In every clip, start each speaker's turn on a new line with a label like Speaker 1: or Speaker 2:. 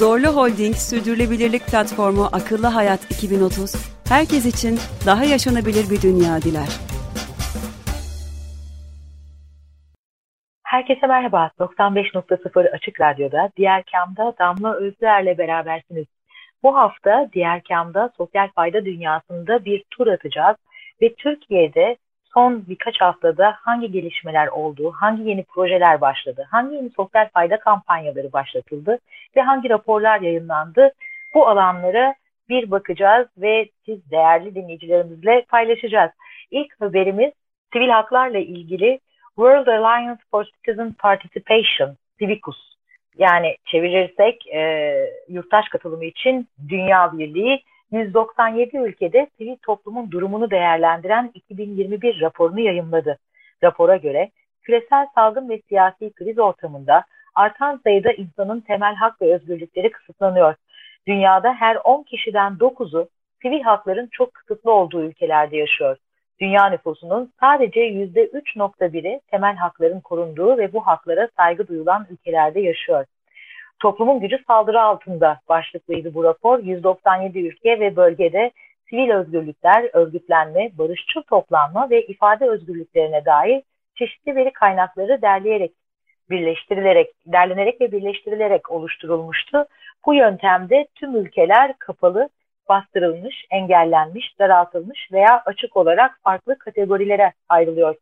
Speaker 1: Zorlu Holding Sürdürülebilirlik Platformu Akıllı Hayat 2030, herkes için daha yaşanabilir bir dünya diler.
Speaker 2: Herkese merhaba. 95.0 Açık Radyo'da Diğer Kam'da Damla Özler'le berabersiniz. Bu hafta Diğer Kam'da sosyal fayda dünyasında bir tur atacağız ve Türkiye'de son birkaç haftada hangi gelişmeler oldu, hangi yeni projeler başladı, hangi yeni sosyal fayda kampanyaları başlatıldı ve hangi raporlar yayınlandı bu alanlara bir bakacağız ve siz değerli dinleyicilerimizle paylaşacağız. İlk haberimiz sivil haklarla ilgili World Alliance for Citizen Participation, Civicus. Yani çevirirsek e, yurttaş katılımı için Dünya Birliği 197 ülkede sivil toplumun durumunu değerlendiren 2021 raporunu yayımladı. Rapora göre küresel salgın ve siyasi kriz ortamında artan sayıda insanın temel hak ve özgürlükleri kısıtlanıyor. Dünyada her 10 kişiden 9'u sivil hakların çok kısıtlı olduğu ülkelerde yaşıyor. Dünya nüfusunun sadece %3.1'i temel hakların korunduğu ve bu haklara saygı duyulan ülkelerde yaşıyor. Toplumun gücü saldırı altında başlıklıydı bu rapor. 197 ülke ve bölgede sivil özgürlükler, örgütlenme, barışçıl toplanma ve ifade özgürlüklerine dair çeşitli veri kaynakları derleyerek, birleştirilerek, derlenerek ve birleştirilerek oluşturulmuştu. Bu yöntemde tüm ülkeler kapalı, bastırılmış, engellenmiş, daraltılmış veya açık olarak farklı kategorilere ayrılıyor.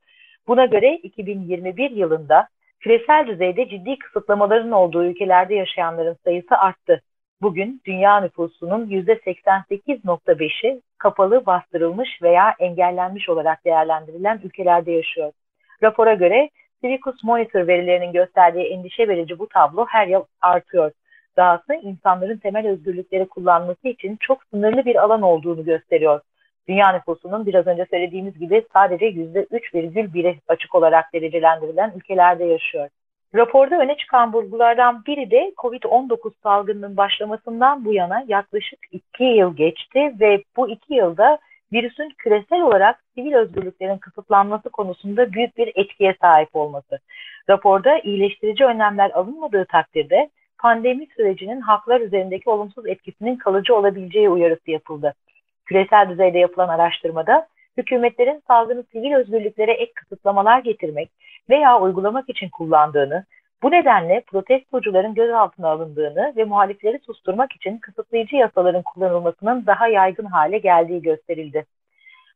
Speaker 2: Buna göre 2021 yılında küresel düzeyde ciddi kısıtlamaların olduğu ülkelerde yaşayanların sayısı arttı. Bugün dünya nüfusunun %88.5'i kapalı, bastırılmış veya engellenmiş olarak değerlendirilen ülkelerde yaşıyor. Rapora göre Civicus Monitor verilerinin gösterdiği endişe verici bu tablo her yıl artıyor. Dahası insanların temel özgürlükleri kullanması için çok sınırlı bir alan olduğunu gösteriyor. Dünya nüfusunun biraz önce söylediğimiz gibi sadece %3,1'i açık olarak derecelendirilen ülkelerde yaşıyor. Raporda öne çıkan bulgulardan biri de COVID-19 salgınının başlamasından bu yana yaklaşık 2 yıl geçti ve bu 2 yılda virüsün küresel olarak sivil özgürlüklerin kısıtlanması konusunda büyük bir etkiye sahip olması. Raporda iyileştirici önlemler alınmadığı takdirde pandemi sürecinin haklar üzerindeki olumsuz etkisinin kalıcı olabileceği uyarısı yapıldı. Küresel düzeyde yapılan araştırmada hükümetlerin salgını sivil özgürlüklere ek kısıtlamalar getirmek veya uygulamak için kullandığını, bu nedenle protestocuların gözaltına alındığını ve muhalifleri susturmak için kısıtlayıcı yasaların kullanılmasının daha yaygın hale geldiği gösterildi.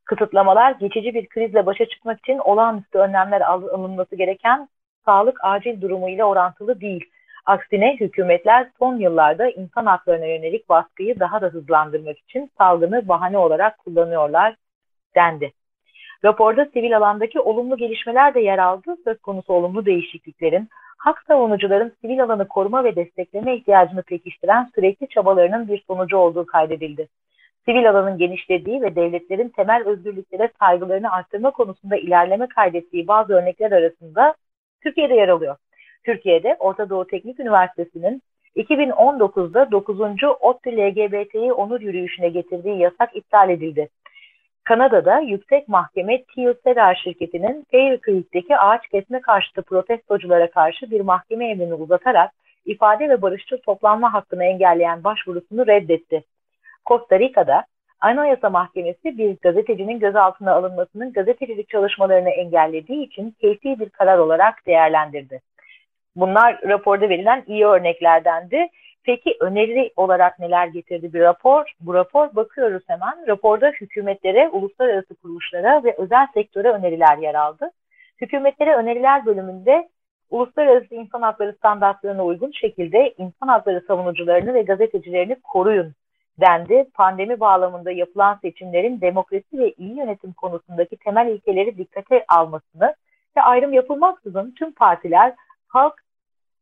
Speaker 2: Kısıtlamalar geçici bir krizle başa çıkmak için olağanüstü önlemler alınması gereken sağlık acil durumu ile orantılı değil. Aksine hükümetler son yıllarda insan haklarına yönelik baskıyı daha da hızlandırmak için salgını bahane olarak kullanıyorlar dendi. Raporda sivil alandaki olumlu gelişmeler de yer aldı. Söz konusu olumlu değişikliklerin hak savunucuların sivil alanı koruma ve destekleme ihtiyacını pekiştiren sürekli çabalarının bir sonucu olduğu kaydedildi. Sivil alanın genişlediği ve devletlerin temel özgürlüklere saygılarını arttırma konusunda ilerleme kaydettiği bazı örnekler arasında Türkiye'de yer alıyor. Türkiye'de Orta Doğu Teknik Üniversitesi'nin 2019'da 9. ODTÜ LGBT'yi onur yürüyüşüne getirdiği yasak iptal edildi. Kanada'da Yüksek Mahkeme Teal Cedar şirketinin Fairy Creek'teki ağaç kesme karşıtı protestoculara karşı bir mahkeme emrini uzatarak ifade ve barışçıl toplanma hakkını engelleyen başvurusunu reddetti. Costa Rica'da Anayasa Mahkemesi bir gazetecinin gözaltına alınmasının gazetecilik çalışmalarını engellediği için keyfi bir karar olarak değerlendirdi. Bunlar raporda verilen iyi örneklerdendi. Peki öneri olarak neler getirdi bir rapor? Bu rapor bakıyoruz hemen. Raporda hükümetlere, uluslararası kuruluşlara ve özel sektöre öneriler yer aldı. Hükümetlere öneriler bölümünde uluslararası insan hakları standartlarına uygun şekilde insan hakları savunucularını ve gazetecilerini koruyun dendi. Pandemi bağlamında yapılan seçimlerin demokrasi ve iyi yönetim konusundaki temel ilkeleri dikkate almasını ve ayrım yapılmaksızın tüm partiler halk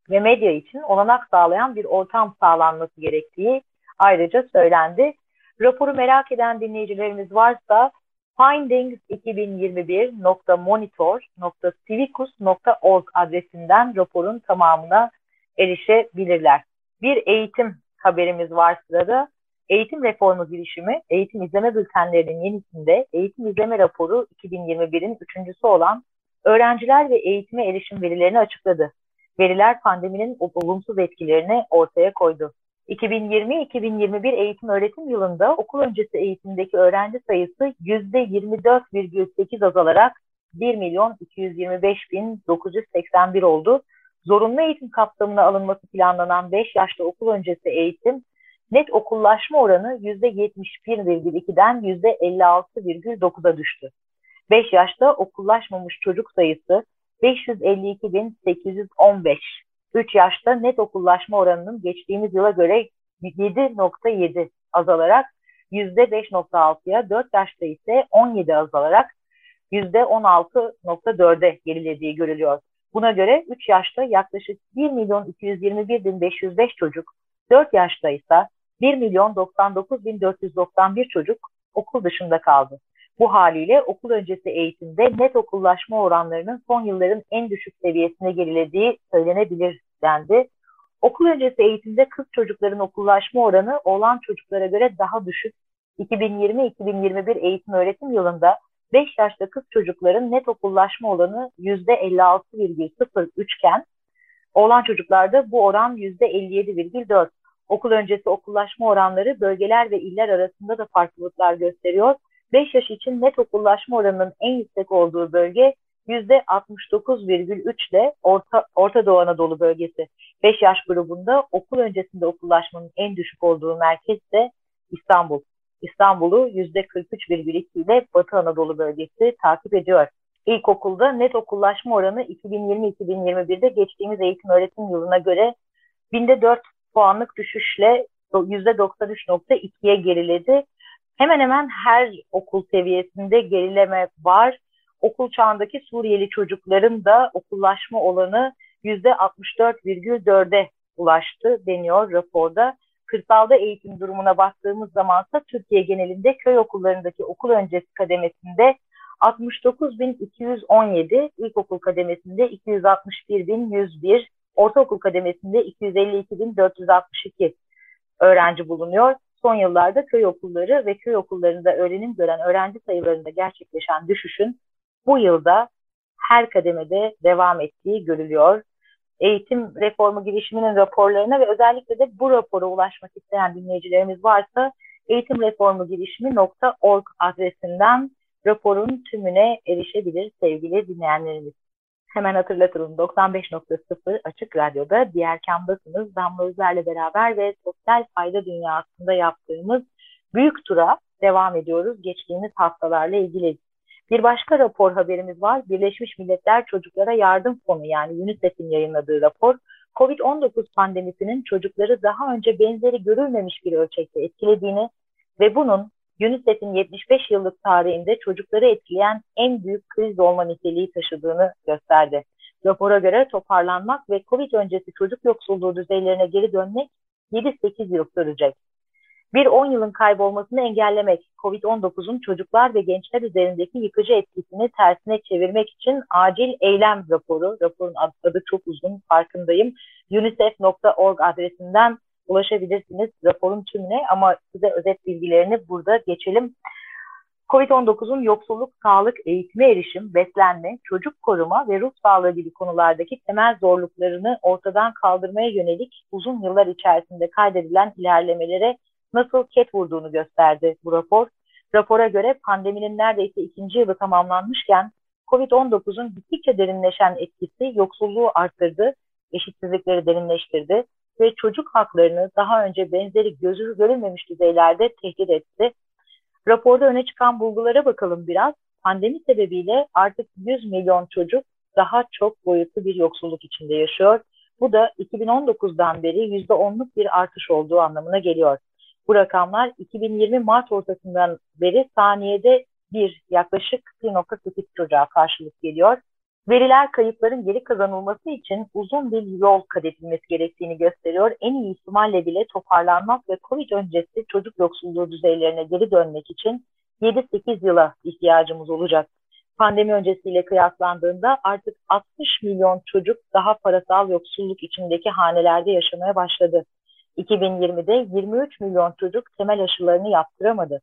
Speaker 2: ve medya için olanak sağlayan bir ortam sağlanması gerektiği ayrıca söylendi. Raporu merak eden dinleyicilerimiz varsa findings2021.monitor.civicus.org adresinden raporun tamamına erişebilirler. Bir eğitim haberimiz var sırada. Eğitim reformu girişimi, eğitim izleme bültenlerinin yenisinde eğitim izleme raporu 2021'in üçüncüsü olan öğrenciler ve eğitime erişim verilerini açıkladı. Veriler pandeminin olumsuz etkilerini ortaya koydu. 2020-2021 eğitim öğretim yılında okul öncesi eğitimdeki öğrenci sayısı %24,8 azalarak 1 milyon 225 bin 981 oldu. Zorunlu eğitim kapsamına alınması planlanan 5 yaşta okul öncesi eğitim net okullaşma oranı %71,2'den %56,9'a düştü. 5 yaşta okullaşmamış çocuk sayısı 552.815. 3 yaşta net okullaşma oranının geçtiğimiz yıla göre 7.7 azalarak %5.6'ya, 4 yaşta ise 17 azalarak %16.4'e gerilediği görülüyor. Buna göre 3 yaşta yaklaşık 1 milyon 221 bin 505 çocuk, 4 yaşta ise 1 milyon 99 bin 491 çocuk okul dışında kaldı. Bu haliyle okul öncesi eğitimde net okullaşma oranlarının son yılların en düşük seviyesine gerilediği söylenebilir dendi. Okul öncesi eğitimde kız çocukların okullaşma oranı oğlan çocuklara göre daha düşük. 2020-2021 eğitim öğretim yılında 5 yaşta kız çocukların net okullaşma oranı %56,03 iken oğlan çocuklarda bu oran %57,4. Okul öncesi okullaşma oranları bölgeler ve iller arasında da farklılıklar gösteriyor. 5 yaş için net okullaşma oranının en yüksek olduğu bölge %69,3 ile Orta, Orta Doğu Anadolu bölgesi. 5 yaş grubunda okul öncesinde okullaşmanın en düşük olduğu merkez de İstanbul. İstanbul'u %43,2 ile Batı Anadolu bölgesi takip ediyor. İlkokulda net okullaşma oranı 2020-2021'de geçtiğimiz eğitim öğretim yılına göre binde 4 puanlık düşüşle %93.2'ye geriledi. Hemen hemen her okul seviyesinde gerileme var. Okul çağındaki Suriyeli çocukların da okullaşma olanı %64,4'e ulaştı deniyor raporda. Kırsalda eğitim durumuna baktığımız zaman ise Türkiye genelinde köy okullarındaki okul öncesi kademesinde 69.217, ilkokul kademesinde 261.101, ortaokul kademesinde 252.462 öğrenci bulunuyor. Son yıllarda köy okulları ve köy okullarında öğrenim gören öğrenci sayılarında gerçekleşen düşüşün bu yılda her kademede devam ettiği görülüyor. Eğitim reformu girişiminin raporlarına ve özellikle de bu rapora ulaşmak isteyen dinleyicilerimiz varsa eğitimreformugirişimi.org adresinden raporun tümüne erişebilir sevgili dinleyenlerimiz. Hemen hatırlatalım 95.0 Açık Radyo'da diğer kamdasınız. Damla Özer'le beraber ve sosyal fayda dünyasında yaptığımız büyük tura devam ediyoruz geçtiğimiz haftalarla ilgili. Bir başka rapor haberimiz var. Birleşmiş Milletler Çocuklara Yardım Fonu yani UNICEF'in yayınladığı rapor. Covid-19 pandemisinin çocukları daha önce benzeri görülmemiş bir ölçekte etkilediğini ve bunun UNICEF'in 75 yıllık tarihinde çocukları etkileyen en büyük kriz olma niteliği taşıdığını gösterdi. Rapora göre toparlanmak ve COVID öncesi çocuk yoksulluğu düzeylerine geri dönmek 7-8 yıl sürecek. Bir 10 yılın kaybolmasını engellemek, COVID-19'un çocuklar ve gençler üzerindeki yıkıcı etkisini tersine çevirmek için acil eylem raporu, raporun adı çok uzun farkındayım, unicef.org adresinden ulaşabilirsiniz raporun tümüne ama size özet bilgilerini burada geçelim. COVID-19'un yoksulluk, sağlık, eğitime erişim, beslenme, çocuk koruma ve ruh sağlığı gibi konulardaki temel zorluklarını ortadan kaldırmaya yönelik uzun yıllar içerisinde kaydedilen ilerlemelere nasıl ket vurduğunu gösterdi bu rapor. Rapora göre pandeminin neredeyse ikinci yılı tamamlanmışken COVID-19'un gittikçe derinleşen etkisi yoksulluğu arttırdı, eşitsizlikleri derinleştirdi ve çocuk haklarını daha önce benzeri gözü görülmemiş düzeylerde tehdit etti. Raporda öne çıkan bulgulara bakalım biraz. Pandemi sebebiyle artık 100 milyon çocuk daha çok boyutlu bir yoksulluk içinde yaşıyor. Bu da 2019'dan beri %10'luk bir artış olduğu anlamına geliyor. Bu rakamlar 2020 Mart ortasından beri saniyede bir yaklaşık 1.8 çocuğa karşılık geliyor. Veriler kayıpların geri kazanılması için uzun bir yol kat edilmesi gerektiğini gösteriyor. En iyi ihtimalle bile toparlanmak ve COVID öncesi çocuk yoksulluğu düzeylerine geri dönmek için 7-8 yıla ihtiyacımız olacak. Pandemi öncesiyle kıyaslandığında artık 60 milyon çocuk daha parasal yoksulluk içindeki hanelerde yaşamaya başladı. 2020'de 23 milyon çocuk temel aşılarını yaptıramadı.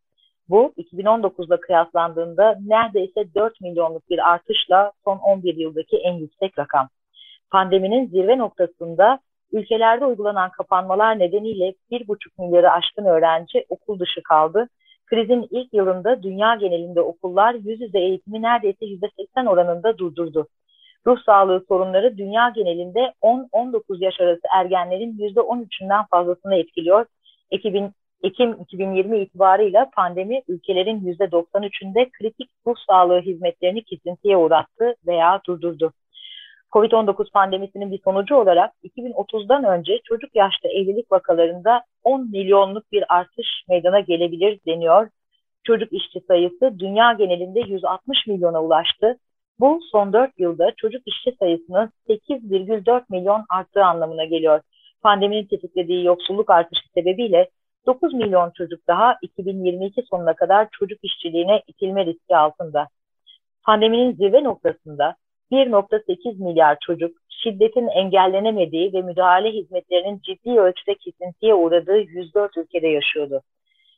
Speaker 2: Bu 2019'la kıyaslandığında neredeyse 4 milyonluk bir artışla son 11 yıldaki en yüksek rakam. Pandeminin zirve noktasında ülkelerde uygulanan kapanmalar nedeniyle 1,5 milyarı aşkın öğrenci okul dışı kaldı. Krizin ilk yılında dünya genelinde okullar yüz yüze eğitimi neredeyse %80 oranında durdurdu. Ruh sağlığı sorunları dünya genelinde 10-19 yaş arası ergenlerin %13'ünden fazlasını etkiliyor. 2000, Ekim 2020 itibarıyla pandemi ülkelerin %93'ünde kritik ruh sağlığı hizmetlerini kesintiye uğrattı veya durdurdu. Covid-19 pandemisinin bir sonucu olarak 2030'dan önce çocuk yaşta evlilik vakalarında 10 milyonluk bir artış meydana gelebilir deniyor. Çocuk işçi sayısı dünya genelinde 160 milyona ulaştı. Bu son 4 yılda çocuk işçi sayısının 8,4 milyon arttığı anlamına geliyor. Pandeminin tetiklediği yoksulluk artışı sebebiyle 9 milyon çocuk daha 2022 sonuna kadar çocuk işçiliğine itilme riski altında. Pandeminin zirve noktasında 1.8 milyar çocuk şiddetin engellenemediği ve müdahale hizmetlerinin ciddi ölçüde kesintiye uğradığı 104 ülkede yaşıyordu.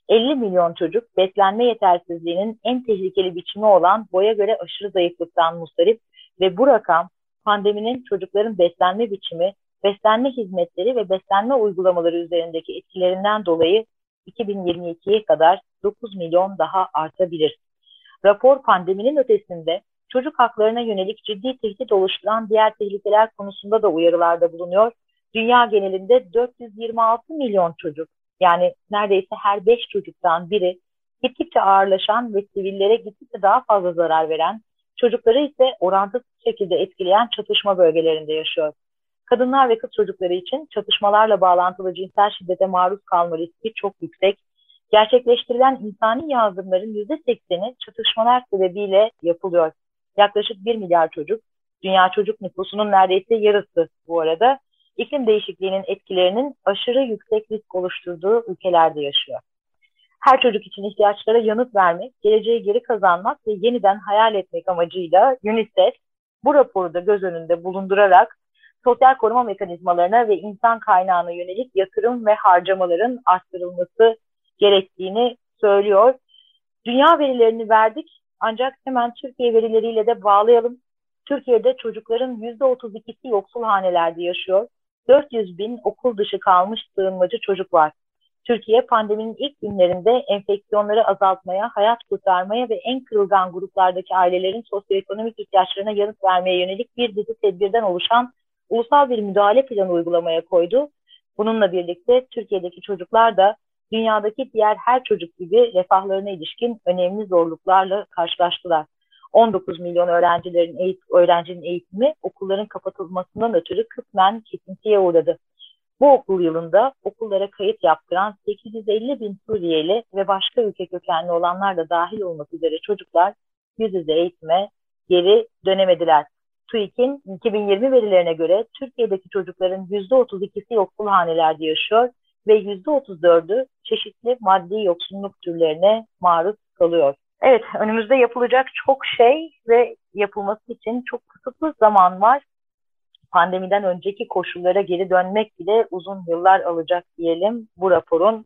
Speaker 2: 50 milyon çocuk beslenme yetersizliğinin en tehlikeli biçimi olan boya göre aşırı zayıflıktan mustarip ve bu rakam pandeminin çocukların beslenme biçimi beslenme hizmetleri ve beslenme uygulamaları üzerindeki etkilerinden dolayı 2022'ye kadar 9 milyon daha artabilir. Rapor pandeminin ötesinde çocuk haklarına yönelik ciddi tehdit oluşturan diğer tehlikeler konusunda da uyarılarda bulunuyor. Dünya genelinde 426 milyon çocuk yani neredeyse her 5 çocuktan biri gittikçe ağırlaşan ve sivillere gittikçe daha fazla zarar veren, çocukları ise orantısız şekilde etkileyen çatışma bölgelerinde yaşıyor kadınlar ve kız çocukları için çatışmalarla bağlantılı cinsel şiddete maruz kalma riski çok yüksek. Gerçekleştirilen insani yardımların %80'i çatışmalar sebebiyle yapılıyor. Yaklaşık 1 milyar çocuk, dünya çocuk nüfusunun neredeyse yarısı bu arada, iklim değişikliğinin etkilerinin aşırı yüksek risk oluşturduğu ülkelerde yaşıyor. Her çocuk için ihtiyaçlara yanıt vermek, geleceği geri kazanmak ve yeniden hayal etmek amacıyla UNICEF bu raporu da göz önünde bulundurarak sosyal koruma mekanizmalarına ve insan kaynağına yönelik yatırım ve harcamaların arttırılması gerektiğini söylüyor. Dünya verilerini verdik ancak hemen Türkiye verileriyle de bağlayalım. Türkiye'de çocukların %32'si yoksul hanelerde yaşıyor. 400 bin okul dışı kalmış sığınmacı çocuk var. Türkiye pandeminin ilk günlerinde enfeksiyonları azaltmaya, hayat kurtarmaya ve en kırılgan gruplardaki ailelerin sosyoekonomik ihtiyaçlarına yanıt vermeye yönelik bir dizi tedbirden oluşan ulusal bir müdahale planı uygulamaya koydu. Bununla birlikte Türkiye'deki çocuklar da dünyadaki diğer her çocuk gibi refahlarına ilişkin önemli zorluklarla karşılaştılar. 19 milyon öğrencilerin eğit öğrencinin eğitimi okulların kapatılmasından ötürü kısmen kesintiye uğradı. Bu okul yılında okullara kayıt yaptıran 850 bin Suriyeli ve başka ülke kökenli olanlar da dahil olmak üzere çocuklar yüz yüze eğitime geri dönemediler. TÜİK'in 2020 verilerine göre Türkiye'deki çocukların %32'si yoksul hanelerde yaşıyor ve %34'ü çeşitli maddi yoksulluk türlerine maruz kalıyor. Evet, önümüzde yapılacak çok şey ve yapılması için çok kısıtlı zaman var. Pandemiden önceki koşullara geri dönmek bile uzun yıllar alacak diyelim bu raporun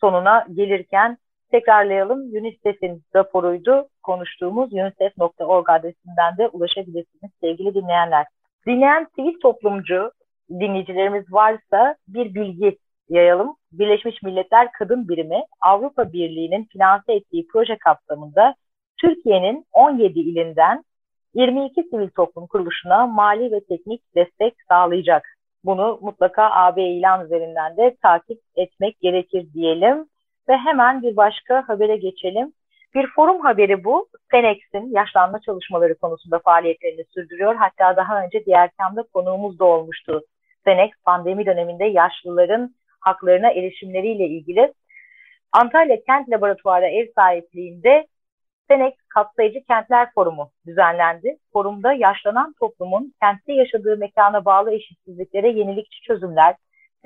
Speaker 2: sonuna gelirken Tekrarlayalım. UNICEF'in raporuydu. Konuştuğumuz unicef.org adresinden de ulaşabilirsiniz sevgili dinleyenler. Dinleyen sivil toplumcu dinleyicilerimiz varsa bir bilgi yayalım. Birleşmiş Milletler Kadın Birimi Avrupa Birliği'nin finanse ettiği proje kapsamında Türkiye'nin 17 ilinden 22 sivil toplum kuruluşuna mali ve teknik destek sağlayacak. Bunu mutlaka AB ilan üzerinden de takip etmek gerekir diyelim. Ve hemen bir başka habere geçelim. Bir forum haberi bu. Senex'in yaşlanma çalışmaları konusunda faaliyetlerini sürdürüyor. Hatta daha önce diğer kamda konuğumuz da olmuştu. Senex pandemi döneminde yaşlıların haklarına erişimleriyle ilgili Antalya Kent Laboratuvarı ev sahipliğinde Senek Kapsayıcı Kentler Forumu düzenlendi. Forumda yaşlanan toplumun kentte yaşadığı mekana bağlı eşitsizliklere yenilikçi çözümler,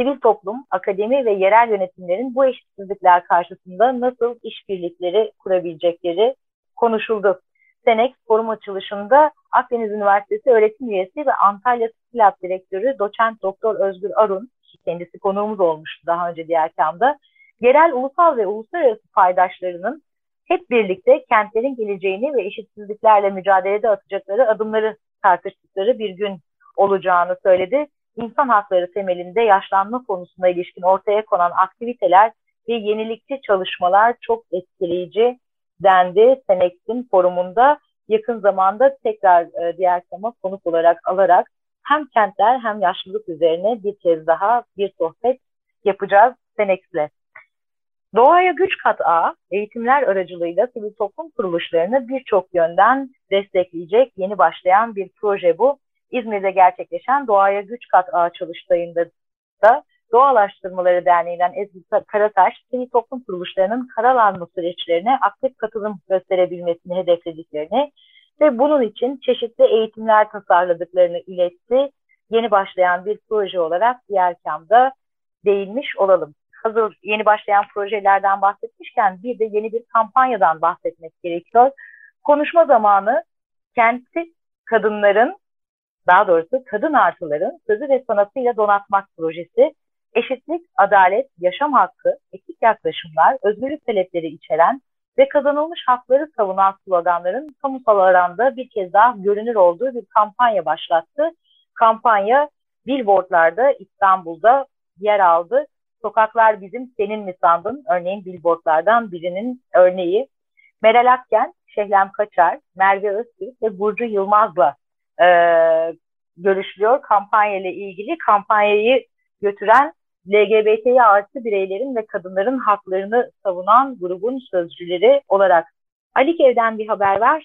Speaker 2: sivil toplum, akademi ve yerel yönetimlerin bu eşitsizlikler karşısında nasıl işbirlikleri kurabilecekleri konuşuldu. Senek forum açılışında Akdeniz Üniversitesi öğretim üyesi ve Antalya Skilab Direktörü Doçent Doktor Özgür Arun, kendisi konuğumuz olmuştu daha önce diğer kamda, yerel, ulusal ve uluslararası paydaşlarının hep birlikte kentlerin geleceğini ve eşitsizliklerle mücadelede atacakları adımları tartıştıkları bir gün olacağını söyledi. İnsan hakları temelinde yaşlanma konusuna ilişkin ortaya konan aktiviteler ve yenilikçi çalışmalar çok etkileyici dendi. Senex'in forumunda yakın zamanda tekrar e, diğer tema konuk olarak alarak hem kentler hem yaşlılık üzerine bir kez daha bir sohbet yapacağız Senex'le. Doğaya Güç Kat A, eğitimler aracılığıyla sivil toplum kuruluşlarını birçok yönden destekleyecek yeni başlayan bir proje bu. İzmir'de gerçekleşen Doğaya Güç Kat A çalıştayında da Doğa Araştırmaları Derneği'nden Ezgi Karataş, sivil toplum kuruluşlarının karar alma süreçlerine aktif katılım gösterebilmesini hedeflediklerini ve bunun için çeşitli eğitimler tasarladıklarını iletti. Yeni başlayan bir proje olarak diğer kamda değinmiş olalım hazır yeni başlayan projelerden bahsetmişken bir de yeni bir kampanyadan bahsetmek gerekiyor. Konuşma zamanı kendi kadınların, daha doğrusu kadın artıların sözü ve sanatıyla donatmak projesi, eşitlik, adalet, yaşam hakkı, etik yaklaşımlar, özgürlük talepleri içeren ve kazanılmış hakları savunan sloganların kamusal alanda bir kez daha görünür olduğu bir kampanya başlattı. Kampanya billboardlarda İstanbul'da yer aldı Sokaklar Bizim Senin mi sandın? Örneğin billboardlardan birinin örneği. Meral Akgen, Şehlem Kaçar, Merve Öztürk ve Burcu Yılmaz'la e, görüşülüyor. Kampanya ile ilgili kampanyayı götüren LGBTİ artı bireylerin ve kadınların haklarını savunan grubun sözcüleri olarak. Alikev'den bir haber var.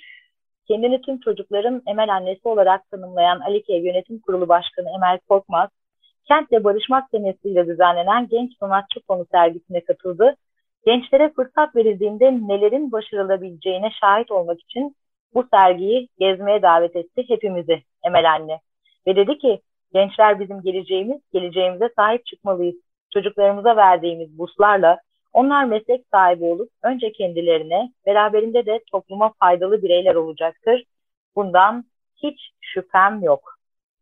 Speaker 2: Kendini tüm çocukların Emel annesi olarak tanımlayan Alikev Yönetim Kurulu Başkanı Emel Korkmaz, Kentle Barışmak senesiyle düzenlenen Genç Sanatçı Konu sergisine katıldı. Gençlere fırsat verildiğinde nelerin başarılabileceğine şahit olmak için bu sergiyi gezmeye davet etti hepimizi Emel anne. Ve dedi ki gençler bizim geleceğimiz, geleceğimize sahip çıkmalıyız. Çocuklarımıza verdiğimiz burslarla onlar meslek sahibi olup önce kendilerine, beraberinde de topluma faydalı bireyler olacaktır. Bundan hiç şüphem yok.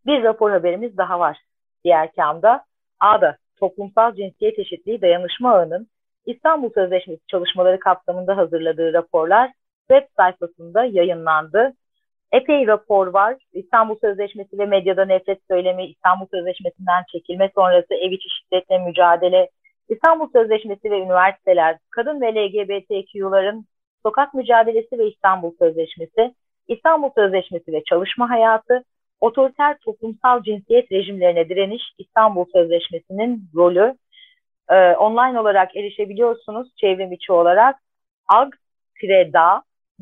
Speaker 2: Bir rapor haberimiz daha var diğer kamda A'da toplumsal cinsiyet eşitliği dayanışma ağının İstanbul Sözleşmesi çalışmaları kapsamında hazırladığı raporlar web sayfasında yayınlandı. Epey rapor var. İstanbul Sözleşmesi ve medyada nefret söylemi, İstanbul Sözleşmesi'nden çekilme sonrası ev içi şiddetle mücadele, İstanbul Sözleşmesi ve üniversiteler, kadın ve LGBTQ'ların sokak mücadelesi ve İstanbul Sözleşmesi, İstanbul Sözleşmesi ve çalışma hayatı, otoriter toplumsal cinsiyet rejimlerine direniş İstanbul Sözleşmesi'nin rolü. Ee, online olarak erişebiliyorsunuz çevrim içi olarak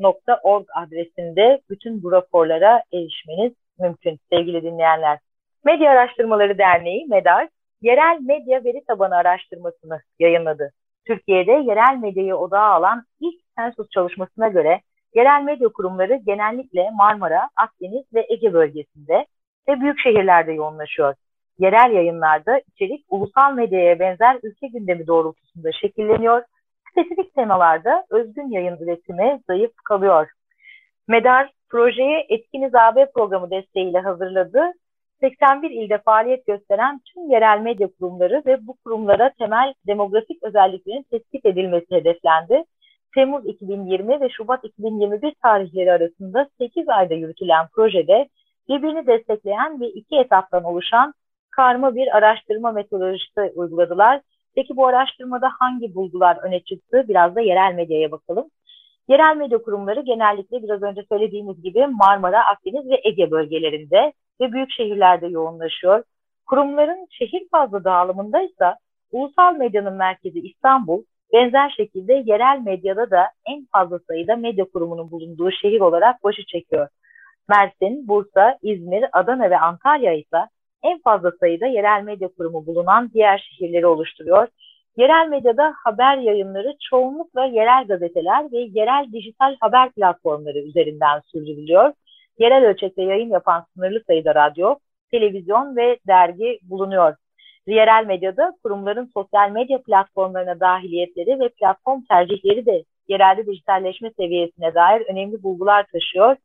Speaker 2: ag-da.org adresinde bütün bu raporlara erişmeniz mümkün sevgili dinleyenler. Medya Araştırmaları Derneği MEDAR, yerel medya veri tabanı araştırmasını yayınladı. Türkiye'de yerel medyayı odağa alan ilk sensus çalışmasına göre Yerel medya kurumları genellikle Marmara, Akdeniz ve Ege bölgesinde ve büyük şehirlerde yoğunlaşıyor. Yerel yayınlarda içerik ulusal medyaya benzer ülke gündemi doğrultusunda şekilleniyor. Spesifik temalarda özgün yayın üretimi zayıf kalıyor. Medar projeye Etkiniz AB programı desteğiyle hazırladı. 81 ilde faaliyet gösteren tüm yerel medya kurumları ve bu kurumlara temel demografik özelliklerin tespit edilmesi hedeflendi. Temmuz 2020 ve Şubat 2021 tarihleri arasında 8 ayda yürütülen projede birbirini destekleyen ve iki etaptan oluşan karma bir araştırma metodolojisi uyguladılar. Peki bu araştırmada hangi bulgular öne çıktı? Biraz da yerel medyaya bakalım. Yerel medya kurumları genellikle biraz önce söylediğimiz gibi Marmara, Akdeniz ve Ege bölgelerinde ve büyük şehirlerde yoğunlaşıyor. Kurumların şehir fazla dağılımında ise ulusal medyanın merkezi İstanbul, Benzer şekilde yerel medyada da en fazla sayıda medya kurumunun bulunduğu şehir olarak başı çekiyor. Mersin, Bursa, İzmir, Adana ve Antalya ise en fazla sayıda yerel medya kurumu bulunan diğer şehirleri oluşturuyor. Yerel medyada haber yayınları çoğunlukla yerel gazeteler ve yerel dijital haber platformları üzerinden sürdürülüyor. Yerel ölçekte yayın yapan sınırlı sayıda radyo, televizyon ve dergi bulunuyor. Yerel medyada kurumların sosyal medya platformlarına dahiliyetleri ve platform tercihleri de yerelde dijitalleşme seviyesine dair önemli bulgular taşıyor.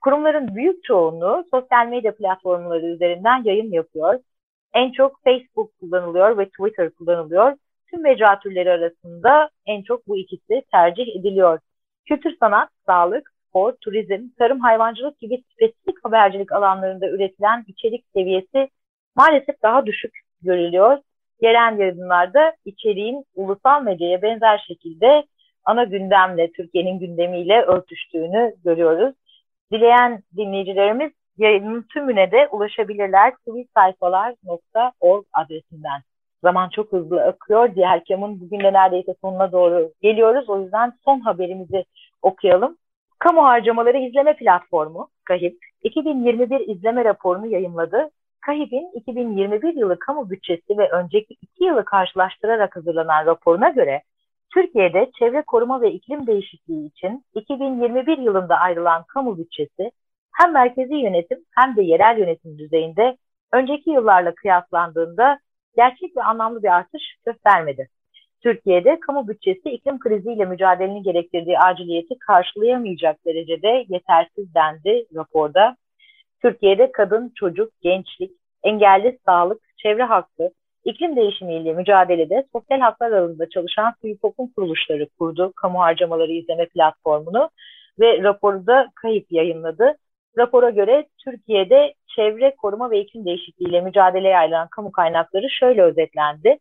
Speaker 2: Kurumların büyük çoğunluğu sosyal medya platformları üzerinden yayın yapıyor. En çok Facebook kullanılıyor ve Twitter kullanılıyor. Tüm mecra türleri arasında en çok bu ikisi tercih ediliyor. Kültür sanat, sağlık, spor, turizm, tarım, hayvancılık gibi spesifik habercilik alanlarında üretilen içerik seviyesi maalesef daha düşük görülüyor. Gelen yayınlarda içeriğin ulusal medyaya benzer şekilde ana gündemle, Türkiye'nin gündemiyle örtüştüğünü görüyoruz. Dileyen dinleyicilerimiz yayının tümüne de ulaşabilirler sivilsayfalar.org adresinden. Zaman çok hızlı akıyor. Diğer Kam'ın bugün de neredeyse sonuna doğru geliyoruz. O yüzden son haberimizi okuyalım. Kamu Harcamaları İzleme Platformu, KAHİP, 2021 izleme raporunu yayınladı. KAHİP'in 2021 yılı kamu bütçesi ve önceki iki yılı karşılaştırarak hazırlanan raporuna göre Türkiye'de çevre koruma ve iklim değişikliği için 2021 yılında ayrılan kamu bütçesi hem merkezi yönetim hem de yerel yönetim düzeyinde önceki yıllarla kıyaslandığında gerçek ve anlamlı bir artış göstermedi. Türkiye'de kamu bütçesi iklim kriziyle mücadelenin gerektirdiği aciliyeti karşılayamayacak derecede yetersiz dendi raporda. Türkiye'de kadın, çocuk, gençlik, engelli sağlık, çevre hakkı, iklim değişimiyle mücadelede sosyal haklar alanında çalışan sivil toplum kuruluşları kurdu kamu harcamaları izleme platformunu ve raporu da kayıp yayınladı. Rapora göre Türkiye'de çevre koruma ve iklim değişikliğiyle mücadeleye ayrılan kamu kaynakları şöyle özetlendi.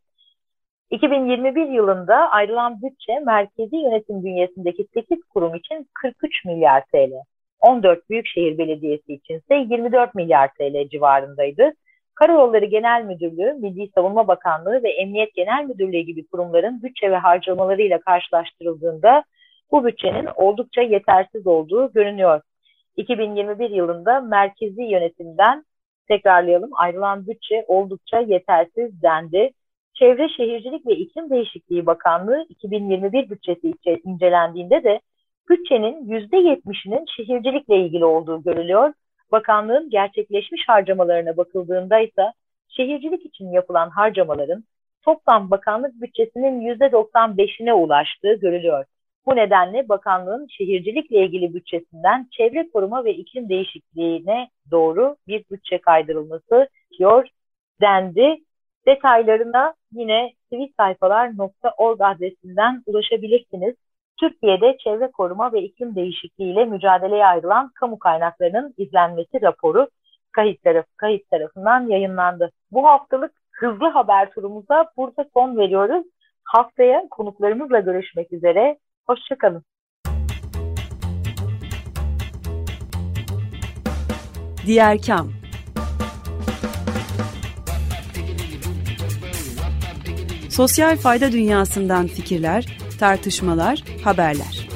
Speaker 2: 2021 yılında ayrılan bütçe merkezi yönetim bünyesindeki 8 kurum için 43 milyar TL. 14 büyükşehir belediyesi için ise 24 milyar TL civarındaydı. Karayolları Genel Müdürlüğü, Milli Savunma Bakanlığı ve Emniyet Genel Müdürlüğü gibi kurumların bütçe ve harcamalarıyla karşılaştırıldığında bu bütçenin oldukça yetersiz olduğu görünüyor. 2021 yılında merkezi yönetimden tekrarlayalım ayrılan bütçe oldukça yetersiz dendi. Çevre Şehircilik ve İklim Değişikliği Bakanlığı 2021 bütçesi incelendiğinde de bütçenin %70'inin şehircilikle ilgili olduğu görülüyor. Bakanlığın gerçekleşmiş harcamalarına bakıldığında ise şehircilik için yapılan harcamaların toplam bakanlık bütçesinin %95'ine ulaştığı görülüyor. Bu nedenle bakanlığın şehircilikle ilgili bütçesinden çevre koruma ve iklim değişikliğine doğru bir bütçe kaydırılması diyor dendi. Detaylarına yine sivilsayfalar.org adresinden ulaşabilirsiniz. Türkiye'de çevre koruma ve iklim değişikliği ile mücadeleye ayrılan kamu kaynaklarının izlenmesi raporu kayıt, taraf, kayıt tarafından yayınlandı. Bu haftalık hızlı haber turumuza burada son veriyoruz. Haftaya konuklarımızla görüşmek üzere. Hoşçakalın.
Speaker 1: Diğer Kam Sosyal fayda dünyasından fikirler, tartışmalar, haberler.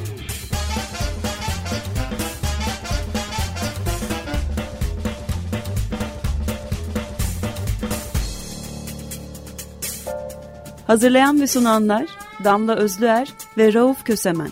Speaker 1: Hazırlayan ve sunanlar Damla Özlüer ve Rauf Kösemen.